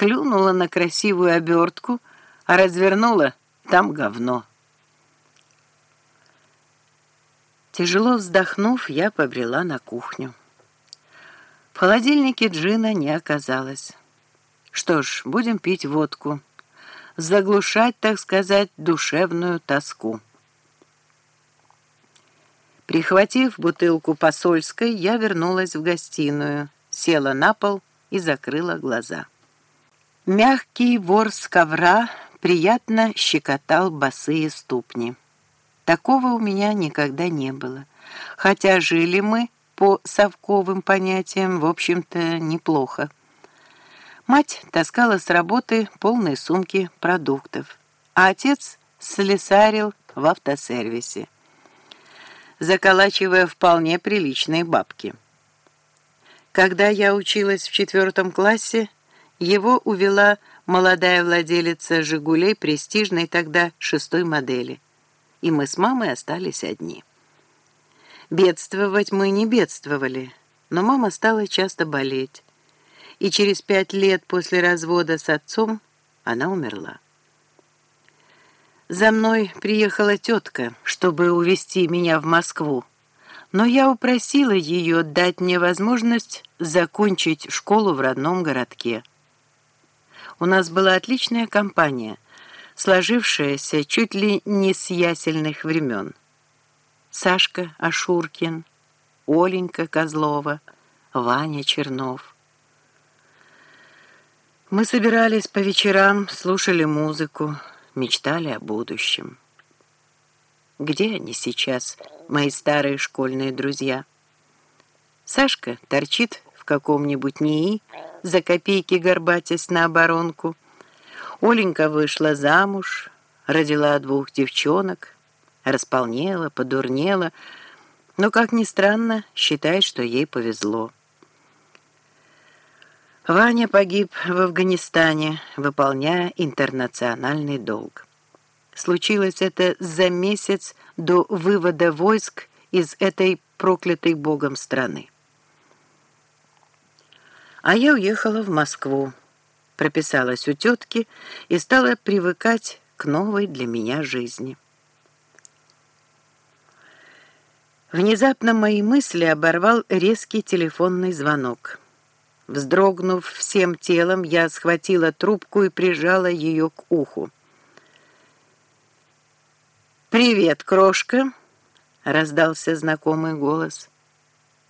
клюнула на красивую обертку, а развернула — там говно. Тяжело вздохнув, я побрела на кухню. В холодильнике джина не оказалось. Что ж, будем пить водку. Заглушать, так сказать, душевную тоску. Прихватив бутылку посольской, я вернулась в гостиную, села на пол и закрыла глаза. Мягкий ворс ковра приятно щекотал босые ступни. Такого у меня никогда не было, хотя жили мы по совковым понятиям, в общем-то, неплохо. Мать таскала с работы полные сумки продуктов, а отец слесарил в автосервисе, заколачивая вполне приличные бабки. Когда я училась в четвертом классе, его увела молодая владелица «Жигулей» престижной тогда шестой модели, и мы с мамой остались одни. Бедствовать мы не бедствовали, но мама стала часто болеть, и через пять лет после развода с отцом она умерла. За мной приехала тетка, чтобы увезти меня в Москву, но я упросила ее дать мне возможность закончить школу в родном городке. У нас была отличная компания, сложившаяся чуть ли не с ясельных времен. Сашка Ашуркин, Оленька Козлова, Ваня Чернов. Мы собирались по вечерам, слушали музыку, мечтали о будущем. Где они сейчас, мои старые школьные друзья? Сашка торчит в каком-нибудь НИИ, за копейки горбатясь на оборонку. Оленька вышла замуж, родила двух девчонок, располнела, подурнела, но, как ни странно, считает, что ей повезло. Ваня погиб в Афганистане, выполняя интернациональный долг. Случилось это за месяц до вывода войск из этой проклятой Богом страны. А я уехала в Москву, прописалась у тетки и стала привыкать к новой для меня жизни. Внезапно мои мысли оборвал резкий телефонный звонок. Вздрогнув всем телом, я схватила трубку и прижала ее к уху. «Привет, крошка!» — раздался знакомый голос.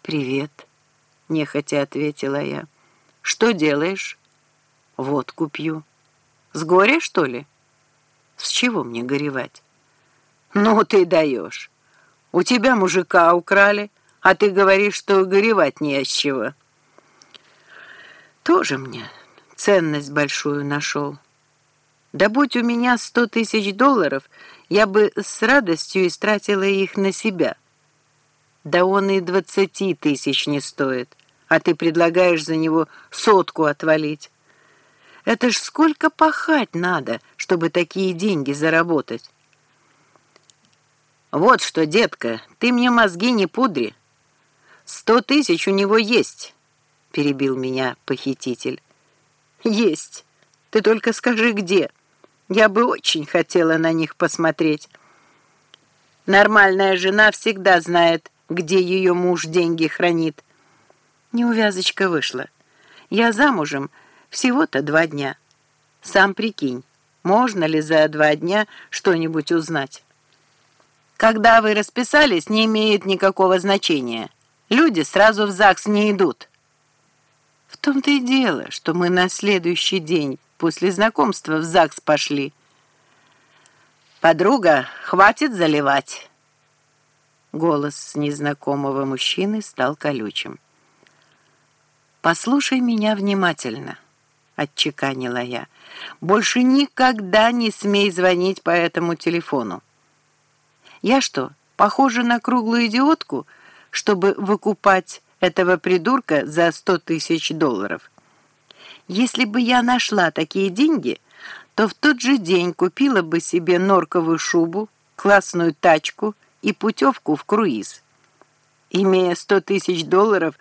«Привет!» — нехотя ответила я. Что делаешь? Водку пью. С горя, что ли? С чего мне горевать? Ну, ты даешь. У тебя мужика украли, а ты говоришь, что горевать не с чего. Тоже мне ценность большую нашел. Да будь у меня сто тысяч долларов, я бы с радостью истратила их на себя. Да он и двадцати тысяч не стоит а ты предлагаешь за него сотку отвалить. Это ж сколько пахать надо, чтобы такие деньги заработать. Вот что, детка, ты мне мозги не пудри. Сто тысяч у него есть, перебил меня похититель. Есть. Ты только скажи, где. Я бы очень хотела на них посмотреть. Нормальная жена всегда знает, где ее муж деньги хранит. Неувязочка вышла. Я замужем всего-то два дня. Сам прикинь, можно ли за два дня что-нибудь узнать? Когда вы расписались, не имеет никакого значения. Люди сразу в ЗАГС не идут. В том-то и дело, что мы на следующий день после знакомства в ЗАГС пошли. «Подруга, хватит заливать!» Голос незнакомого мужчины стал колючим. «Послушай меня внимательно», — отчеканила я. «Больше никогда не смей звонить по этому телефону. Я что, похожа на круглую идиотку, чтобы выкупать этого придурка за сто тысяч долларов? Если бы я нашла такие деньги, то в тот же день купила бы себе норковую шубу, классную тачку и путевку в круиз. Имея сто тысяч долларов,